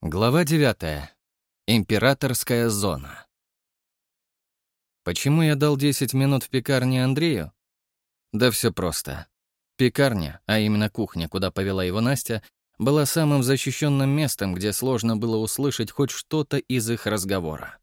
Глава 9. Императорская зона. Почему я дал 10 минут в пекарне Андрею? Да все просто. Пекарня, а именно кухня, куда повела его Настя, была самым защищенным местом, где сложно было услышать хоть что-то из их разговора.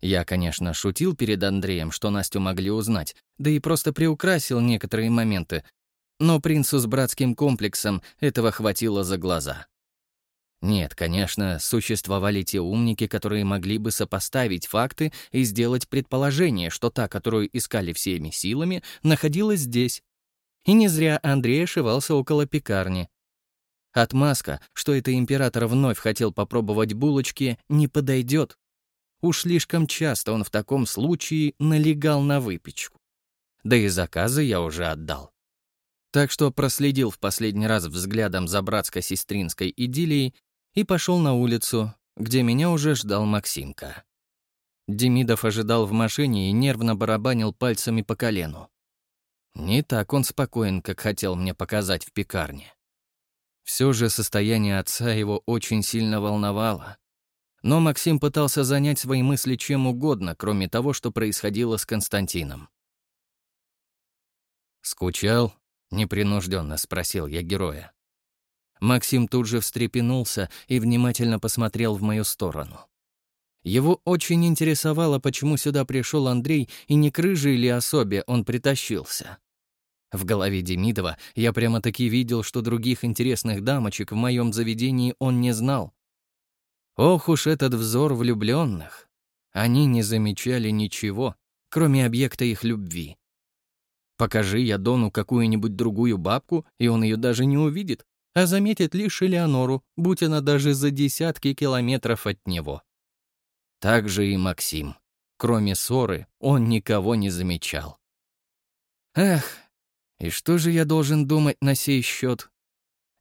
Я, конечно, шутил перед Андреем, что Настю могли узнать, да и просто приукрасил некоторые моменты, но принцу с братским комплексом этого хватило за глаза. Нет, конечно, существовали те умники, которые могли бы сопоставить факты и сделать предположение, что та, которую искали всеми силами, находилась здесь. И не зря Андрей ошивался около пекарни. Отмазка, что это император вновь хотел попробовать булочки, не подойдет. Уж слишком часто он в таком случае налегал на выпечку. Да и заказы я уже отдал. Так что проследил в последний раз взглядом за братско-сестринской идиллией и пошел на улицу, где меня уже ждал Максимка. Демидов ожидал в машине и нервно барабанил пальцами по колену. Не так он спокоен, как хотел мне показать в пекарне. Все же состояние отца его очень сильно волновало. Но Максим пытался занять свои мысли чем угодно, кроме того, что происходило с Константином. «Скучал?» — непринужденно спросил я героя. Максим тут же встрепенулся и внимательно посмотрел в мою сторону. Его очень интересовало, почему сюда пришел Андрей и не к рыжей или особе он притащился. В голове Демидова я прямо-таки видел, что других интересных дамочек в моем заведении он не знал. Ох уж этот взор влюбленных. Они не замечали ничего, кроме объекта их любви. Покажи я Дону какую-нибудь другую бабку, и он ее даже не увидит, а заметит лишь Элеонору, будь она даже за десятки километров от него. Так же и Максим. Кроме ссоры, он никого не замечал. Эх, и что же я должен думать на сей счет?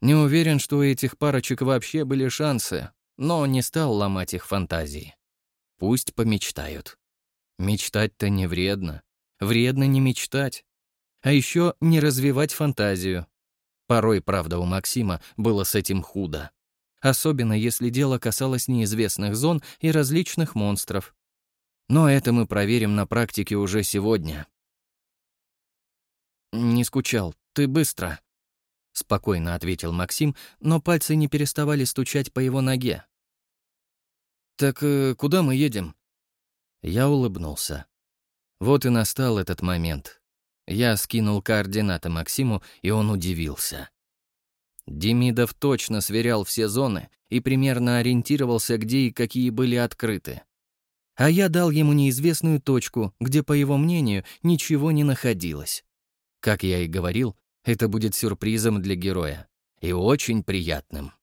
Не уверен, что у этих парочек вообще были шансы, но не стал ломать их фантазии. Пусть помечтают. Мечтать-то не вредно. Вредно не мечтать. А еще не развивать фантазию. Порой, правда, у Максима было с этим худо. Особенно если дело касалось неизвестных зон и различных монстров. Но это мы проверим на практике уже сегодня. «Не скучал, ты быстро», — спокойно ответил Максим, но пальцы не переставали стучать по его ноге. «Так э, куда мы едем?» Я улыбнулся. Вот и настал этот момент. Я скинул координаты Максиму, и он удивился. Демидов точно сверял все зоны и примерно ориентировался, где и какие были открыты. А я дал ему неизвестную точку, где, по его мнению, ничего не находилось. Как я и говорил, это будет сюрпризом для героя. И очень приятным.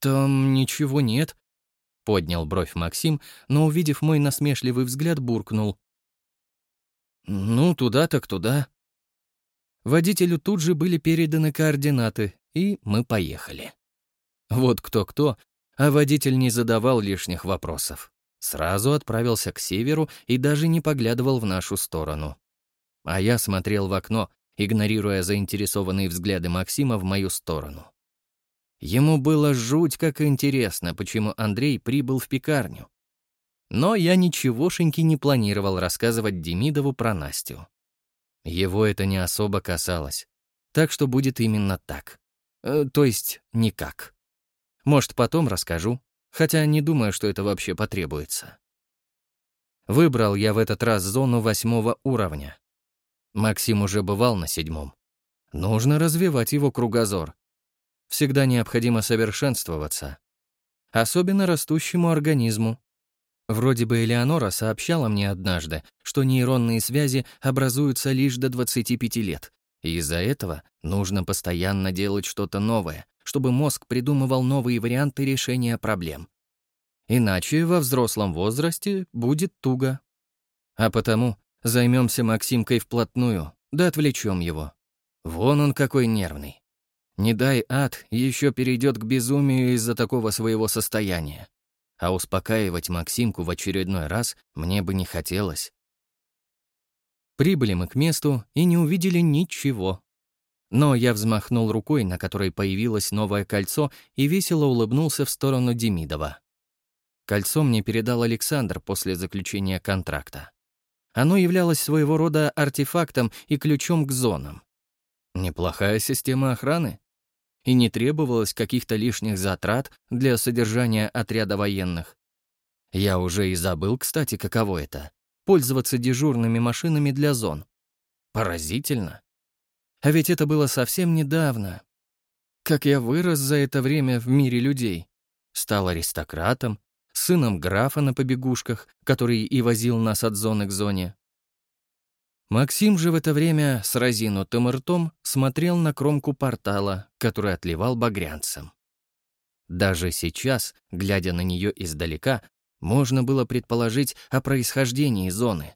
«Там ничего нет», — поднял бровь Максим, но, увидев мой насмешливый взгляд, буркнул. «Ну, туда так туда». Водителю тут же были переданы координаты, и мы поехали. Вот кто-кто, а водитель не задавал лишних вопросов. Сразу отправился к северу и даже не поглядывал в нашу сторону. А я смотрел в окно, игнорируя заинтересованные взгляды Максима в мою сторону. Ему было жуть как интересно, почему Андрей прибыл в пекарню. Но я ничегошеньки не планировал рассказывать Демидову про Настю. Его это не особо касалось. Так что будет именно так. Э, то есть никак. Может, потом расскажу, хотя не думаю, что это вообще потребуется. Выбрал я в этот раз зону восьмого уровня. Максим уже бывал на седьмом. Нужно развивать его кругозор. Всегда необходимо совершенствоваться. Особенно растущему организму, Вроде бы Элеонора сообщала мне однажды, что нейронные связи образуются лишь до 25 лет, и из-за этого нужно постоянно делать что-то новое, чтобы мозг придумывал новые варианты решения проблем. Иначе во взрослом возрасте будет туго. А потому займемся Максимкой вплотную, да отвлечем его. Вон он какой нервный. Не дай ад, еще перейдет к безумию из-за такого своего состояния а успокаивать Максимку в очередной раз мне бы не хотелось. Прибыли мы к месту и не увидели ничего. Но я взмахнул рукой, на которой появилось новое кольцо, и весело улыбнулся в сторону Демидова. Кольцо мне передал Александр после заключения контракта. Оно являлось своего рода артефактом и ключом к зонам. Неплохая система охраны. И не требовалось каких-то лишних затрат для содержания отряда военных. Я уже и забыл, кстати, каково это — пользоваться дежурными машинами для зон. Поразительно. А ведь это было совсем недавно. Как я вырос за это время в мире людей. Стал аристократом, сыном графа на побегушках, который и возил нас от зоны к зоне. Максим же в это время с разинутым ртом смотрел на кромку портала, который отливал багрянцем. Даже сейчас, глядя на нее издалека, можно было предположить о происхождении зоны.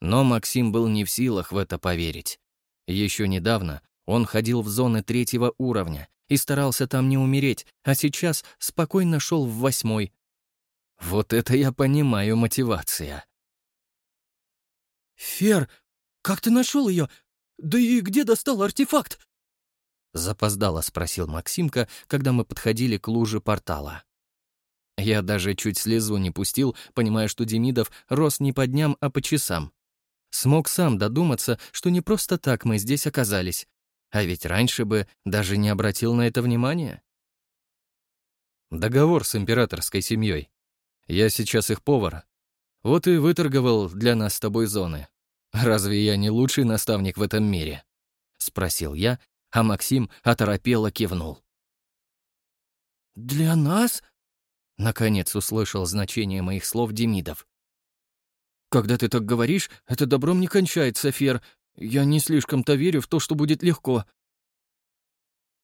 Но Максим был не в силах в это поверить. Еще недавно он ходил в зоны третьего уровня и старался там не умереть, а сейчас спокойно шел в восьмой. Вот это я понимаю мотивация. «Фер, как ты нашел ее? Да и где достал артефакт?» Запоздало спросил Максимка, когда мы подходили к луже портала. Я даже чуть слезу не пустил, понимая, что Демидов рос не по дням, а по часам. Смог сам додуматься, что не просто так мы здесь оказались. А ведь раньше бы даже не обратил на это внимания. Договор с императорской семьей. Я сейчас их повар. Вот и выторговал для нас с тобой зоны. Разве я не лучший наставник в этом мире? Спросил я, а Максим оторопело кивнул. «Для нас?» Наконец услышал значение моих слов Демидов. Когда ты так говоришь, это добром не кончается, Фер. Я не слишком-то верю в то, что будет легко».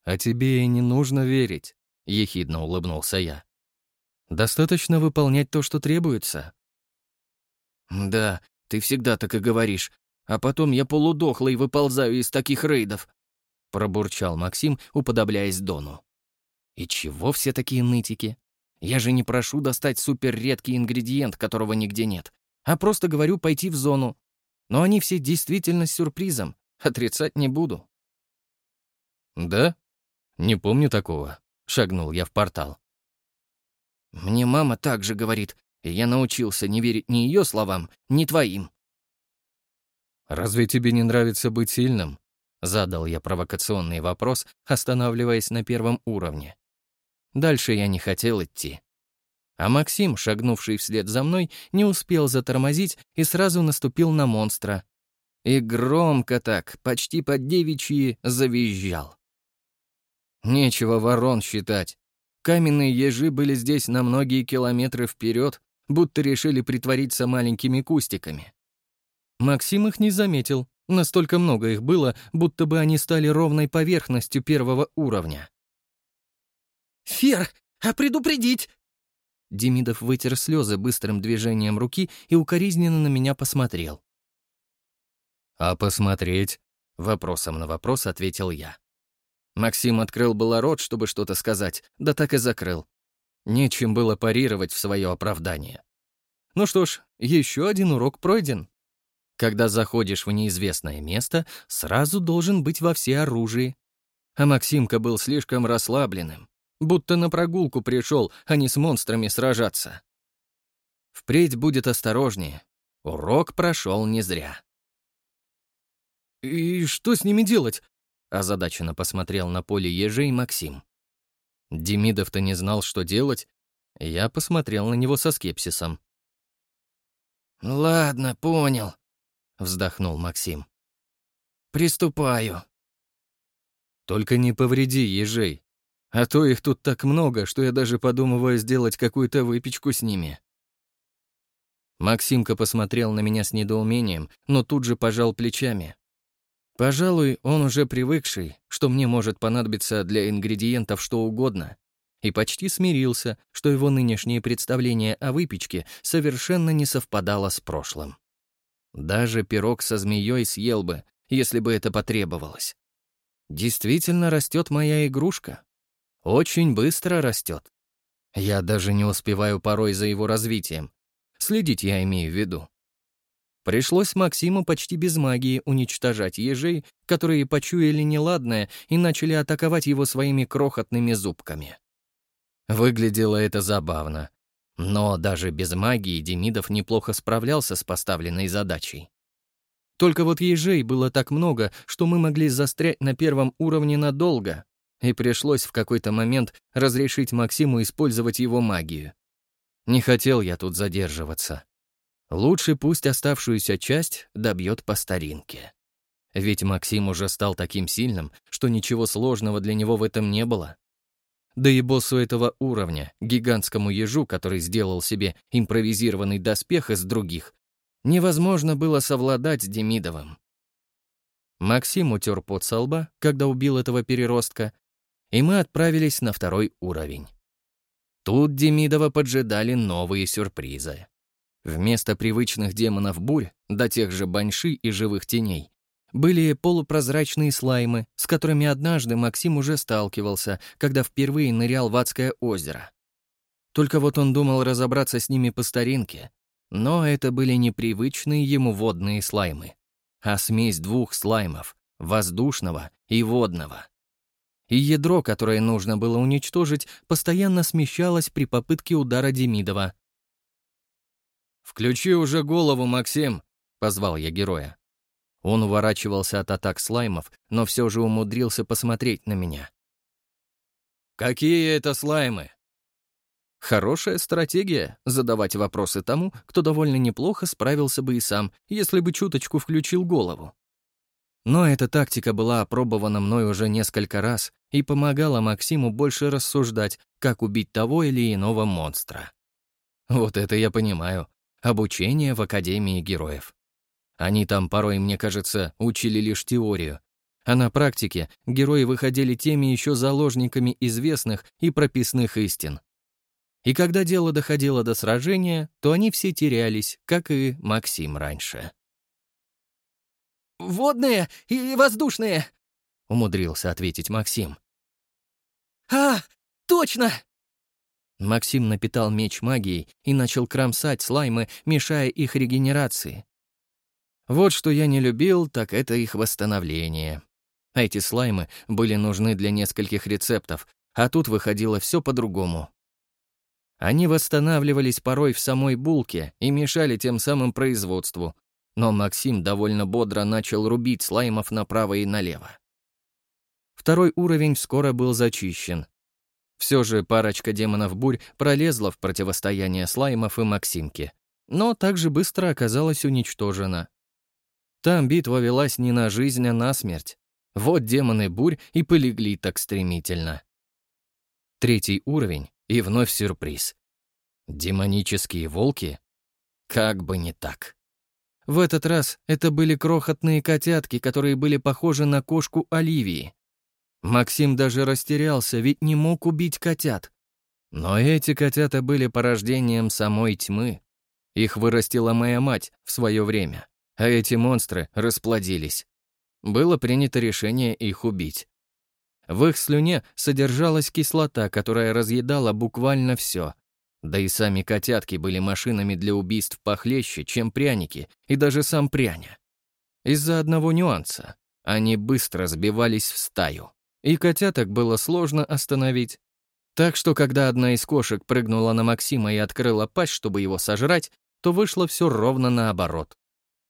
«А тебе и не нужно верить», — ехидно улыбнулся я. «Достаточно выполнять то, что требуется». «Да, ты всегда так и говоришь. А потом я полудохлый выползаю из таких рейдов», — пробурчал Максим, уподобляясь Дону. «И чего все такие нытики? Я же не прошу достать суперредкий ингредиент, которого нигде нет а просто говорю пойти в зону. Но они все действительно с сюрпризом. Отрицать не буду. «Да? Не помню такого», — шагнул я в портал. «Мне мама так же говорит, и я научился не верить ни ее словам, ни твоим». «Разве тебе не нравится быть сильным?» — задал я провокационный вопрос, останавливаясь на первом уровне. Дальше я не хотел идти. А Максим, шагнувший вслед за мной, не успел затормозить и сразу наступил на монстра. И громко так, почти под девичьи, завизжал. Нечего ворон считать. Каменные ежи были здесь на многие километры вперед, будто решили притвориться маленькими кустиками. Максим их не заметил. Настолько много их было, будто бы они стали ровной поверхностью первого уровня. «Фер, а предупредить!» Демидов вытер слезы быстрым движением руки и укоризненно на меня посмотрел. «А посмотреть?» — вопросом на вопрос ответил я. Максим открыл было рот, чтобы что-то сказать, да так и закрыл. Нечем было парировать в свое оправдание. Ну что ж, еще один урок пройден. Когда заходишь в неизвестное место, сразу должен быть во все оружии. А Максимка был слишком расслабленным. Будто на прогулку пришел, а не с монстрами сражаться. Впредь будет осторожнее. Урок прошел не зря. «И что с ними делать?» озадаченно посмотрел на поле ежей Максим. Демидов-то не знал, что делать. Я посмотрел на него со скепсисом. «Ладно, понял», — вздохнул Максим. «Приступаю». «Только не повреди ежей», а то их тут так много, что я даже подумываю сделать какую-то выпечку с ними. Максимка посмотрел на меня с недоумением, но тут же пожал плечами. Пожалуй, он уже привыкший, что мне может понадобиться для ингредиентов что угодно, и почти смирился, что его нынешнее представление о выпечке совершенно не совпадало с прошлым. Даже пирог со змеей съел бы, если бы это потребовалось. Действительно растет моя игрушка. Очень быстро растет. Я даже не успеваю порой за его развитием. Следить я имею в виду. Пришлось Максиму почти без магии уничтожать ежей, которые почуяли неладное и начали атаковать его своими крохотными зубками. Выглядело это забавно. Но даже без магии Демидов неплохо справлялся с поставленной задачей. Только вот ежей было так много, что мы могли застрять на первом уровне надолго, и пришлось в какой-то момент разрешить Максиму использовать его магию. Не хотел я тут задерживаться. Лучше пусть оставшуюся часть добьет по старинке. Ведь Максим уже стал таким сильным, что ничего сложного для него в этом не было. Да и боссу этого уровня, гигантскому ежу, который сделал себе импровизированный доспех из других, невозможно было совладать с Демидовым. Максим утер пот со лба, когда убил этого переростка, и мы отправились на второй уровень. Тут Демидова поджидали новые сюрпризы. Вместо привычных демонов бурь, до тех же баньши и живых теней, были полупрозрачные слаймы, с которыми однажды Максим уже сталкивался, когда впервые нырял в адское озеро. Только вот он думал разобраться с ними по старинке. Но это были непривычные ему водные слаймы, а смесь двух слаймов — воздушного и водного. И ядро, которое нужно было уничтожить, постоянно смещалось при попытке удара Демидова. «Включи уже голову, Максим!» — позвал я героя. Он уворачивался от атак слаймов, но все же умудрился посмотреть на меня. «Какие это слаймы?» Хорошая стратегия — задавать вопросы тому, кто довольно неплохо справился бы и сам, если бы чуточку включил голову. Но эта тактика была опробована мной уже несколько раз и помогала Максиму больше рассуждать, как убить того или иного монстра. Вот это я понимаю. Обучение в Академии героев. Они там порой, мне кажется, учили лишь теорию. А на практике герои выходили теми еще заложниками известных и прописных истин. И когда дело доходило до сражения, то они все терялись, как и Максим раньше. «Водные и воздушные!» — умудрился ответить Максим. «А, точно!» Максим напитал меч магией и начал кромсать слаймы, мешая их регенерации. Вот что я не любил, так это их восстановление. Эти слаймы были нужны для нескольких рецептов, а тут выходило все по-другому. Они восстанавливались порой в самой булке и мешали тем самым производству, но Максим довольно бодро начал рубить слаймов направо и налево. Второй уровень скоро был зачищен. Все же парочка демонов-бурь пролезла в противостояние слаймов и Максимки, но также быстро оказалась уничтожена. Там битва велась не на жизнь, а на смерть. Вот демоны бурь и полегли так стремительно. Третий уровень, и вновь сюрприз. Демонические волки? Как бы не так. В этот раз это были крохотные котятки, которые были похожи на кошку Оливии. Максим даже растерялся, ведь не мог убить котят. Но эти котята были порождением самой тьмы. Их вырастила моя мать в свое время а эти монстры расплодились. Было принято решение их убить. В их слюне содержалась кислота, которая разъедала буквально все. Да и сами котятки были машинами для убийств похлеще, чем пряники, и даже сам пряня. Из-за одного нюанса. Они быстро сбивались в стаю, и котяток было сложно остановить. Так что, когда одна из кошек прыгнула на Максима и открыла пасть, чтобы его сожрать, то вышло все ровно наоборот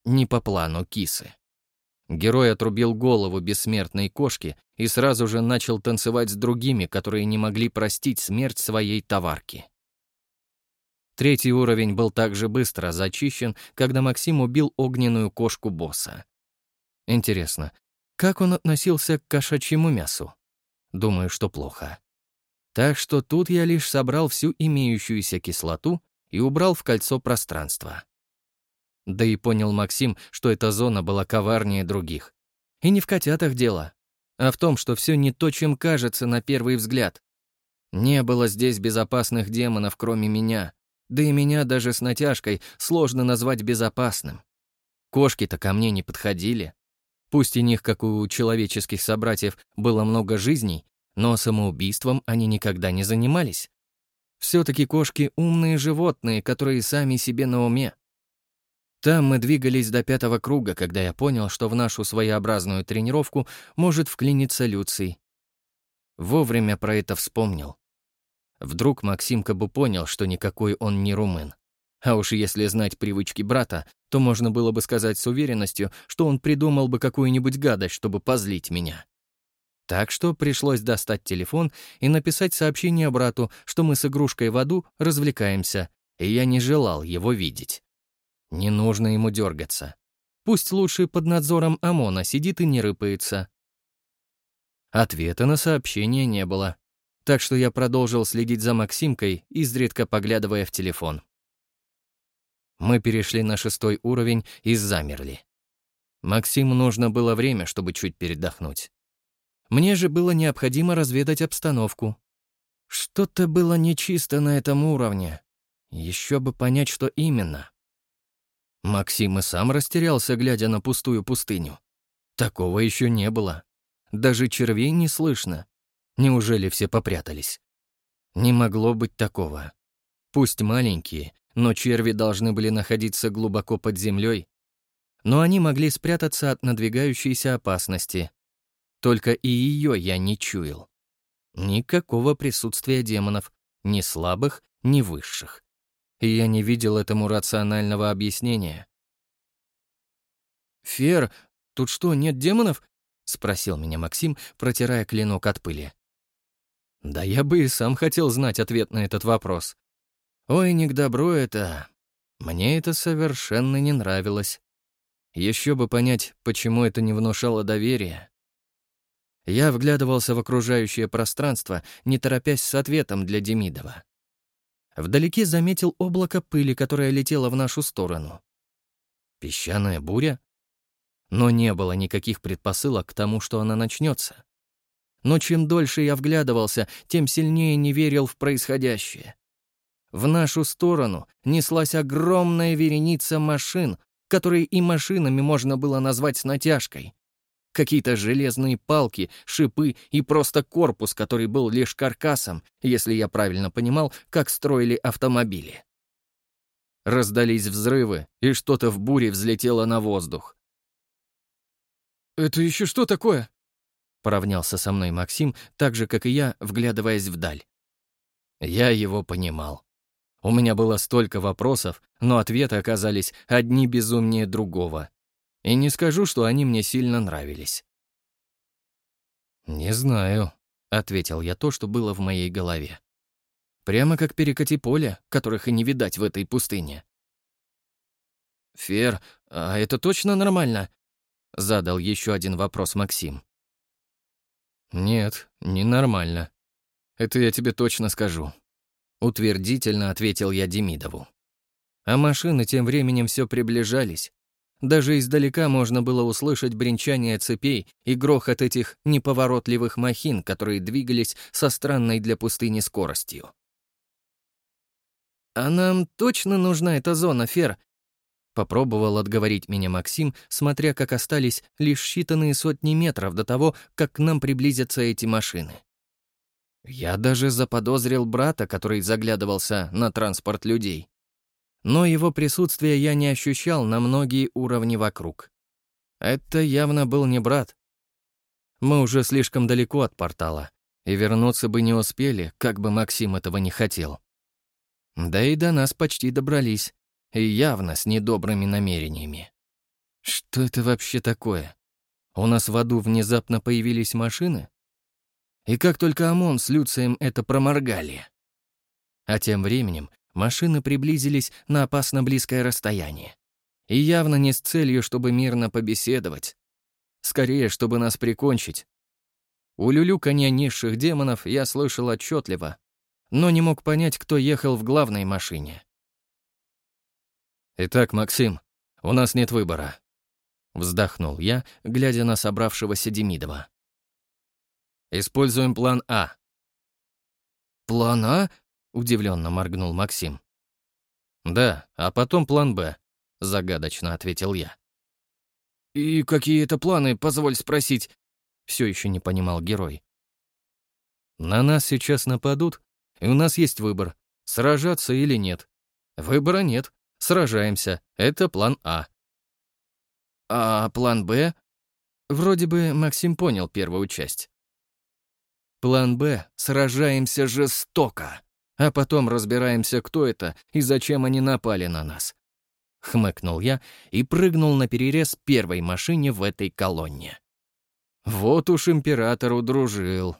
не по плану кисы. Герой отрубил голову бессмертной кошки и сразу же начал танцевать с другими, которые не могли простить смерть своей товарки. Третий уровень был также быстро зачищен, когда Максим убил огненную кошку босса. Интересно, как он относился к кошачьему мясу? Думаю, что плохо. Так что тут я лишь собрал всю имеющуюся кислоту и убрал в кольцо пространства. Да и понял Максим, что эта зона была коварнее других. И не в котятах дело, а в том, что все не то, чем кажется на первый взгляд. Не было здесь безопасных демонов, кроме меня. Да и меня даже с натяжкой сложно назвать безопасным. Кошки-то ко мне не подходили. Пусть у них, как у человеческих собратьев, было много жизней, но самоубийством они никогда не занимались. Все-таки кошки — умные животные, которые сами себе на уме. Там мы двигались до пятого круга, когда я понял, что в нашу своеобразную тренировку может вклиниться Люций. Вовремя про это вспомнил. Вдруг Максимка бы понял, что никакой он не румын. А уж если знать привычки брата, то можно было бы сказать с уверенностью, что он придумал бы какую-нибудь гадость, чтобы позлить меня. Так что пришлось достать телефон и написать сообщение брату, что мы с игрушкой в аду развлекаемся, и я не желал его видеть. Не нужно ему дергаться. Пусть лучше под надзором ОМОНа сидит и не рыпается. Ответа на сообщение не было, так что я продолжил следить за Максимкой, изредка поглядывая в телефон. Мы перешли на шестой уровень и замерли. Максиму нужно было время, чтобы чуть передохнуть. Мне же было необходимо разведать обстановку. Что-то было нечисто на этом уровне. Еще бы понять, что именно. Максим и сам растерялся, глядя на пустую пустыню. Такого еще не было. Даже червей не слышно. Неужели все попрятались? Не могло быть такого. Пусть маленькие, но черви должны были находиться глубоко под землей. Но они могли спрятаться от надвигающейся опасности. Только и ее я не чуял. Никакого присутствия демонов, ни слабых, ни высших и я не видел этому рационального объяснения. «Фер, тут что, нет демонов?» — спросил меня Максим, протирая клинок от пыли. Да я бы и сам хотел знать ответ на этот вопрос. Ой, не к добру это. Мне это совершенно не нравилось. Еще бы понять, почему это не внушало доверия. Я вглядывался в окружающее пространство, не торопясь с ответом для Демидова. Вдалеке заметил облако пыли, которое летело в нашу сторону. Песчаная буря? Но не было никаких предпосылок к тому, что она начнется. Но чем дольше я вглядывался, тем сильнее не верил в происходящее. В нашу сторону неслась огромная вереница машин, которые и машинами можно было назвать с натяжкой. Какие-то железные палки, шипы и просто корпус, который был лишь каркасом, если я правильно понимал, как строили автомобили. Раздались взрывы, и что-то в буре взлетело на воздух. «Это еще что такое?» Поравнялся со мной Максим, так же, как и я, вглядываясь вдаль. Я его понимал. У меня было столько вопросов, но ответы оказались одни безумнее другого. И не скажу, что они мне сильно нравились. «Не знаю», — ответил я то, что было в моей голове. Прямо как перекати поля, которых и не видать в этой пустыне. «Фер, а это точно нормально?» — задал еще один вопрос Максим. «Нет, не нормально. Это я тебе точно скажу», — утвердительно ответил я Демидову. А машины тем временем все приближались, даже издалека можно было услышать бренчание цепей и грохот этих неповоротливых махин, которые двигались со странной для пустыни скоростью. «А нам точно нужна эта зона, Фер?» Попробовал отговорить меня Максим, смотря как остались лишь считанные сотни метров до того, как к нам приблизятся эти машины. Я даже заподозрил брата, который заглядывался на транспорт людей но его присутствие я не ощущал на многие уровни вокруг. Это явно был не брат. Мы уже слишком далеко от портала, и вернуться бы не успели, как бы Максим этого не хотел. Да и до нас почти добрались, и явно с недобрыми намерениями. Что это вообще такое? У нас в аду внезапно появились машины? И как только ОМОН с Люцием это проморгали. А тем временем машины приблизились на опасно близкое расстояние. И явно не с целью, чтобы мирно побеседовать. Скорее, чтобы нас прикончить. У люлюканья низших демонов я слышал отчетливо, но не мог понять, кто ехал в главной машине. «Итак, Максим, у нас нет выбора», — вздохнул я, глядя на собравшегося Демидова. «Используем план А». «План А?» — удивленно моргнул Максим. «Да, а потом план «Б», — загадочно ответил я. «И какие это планы, позволь спросить?» — все еще не понимал герой. «На нас сейчас нападут, и у нас есть выбор, сражаться или нет. Выбора нет, Сражаемся. Это план А. А план Б? Вроде бы Максим понял первую часть. План Б — сражаемся жестоко, а потом разбираемся, кто это и зачем они напали на нас. Хмыкнул я и прыгнул на перерез первой машине в этой колонне. Вот уж император удружил.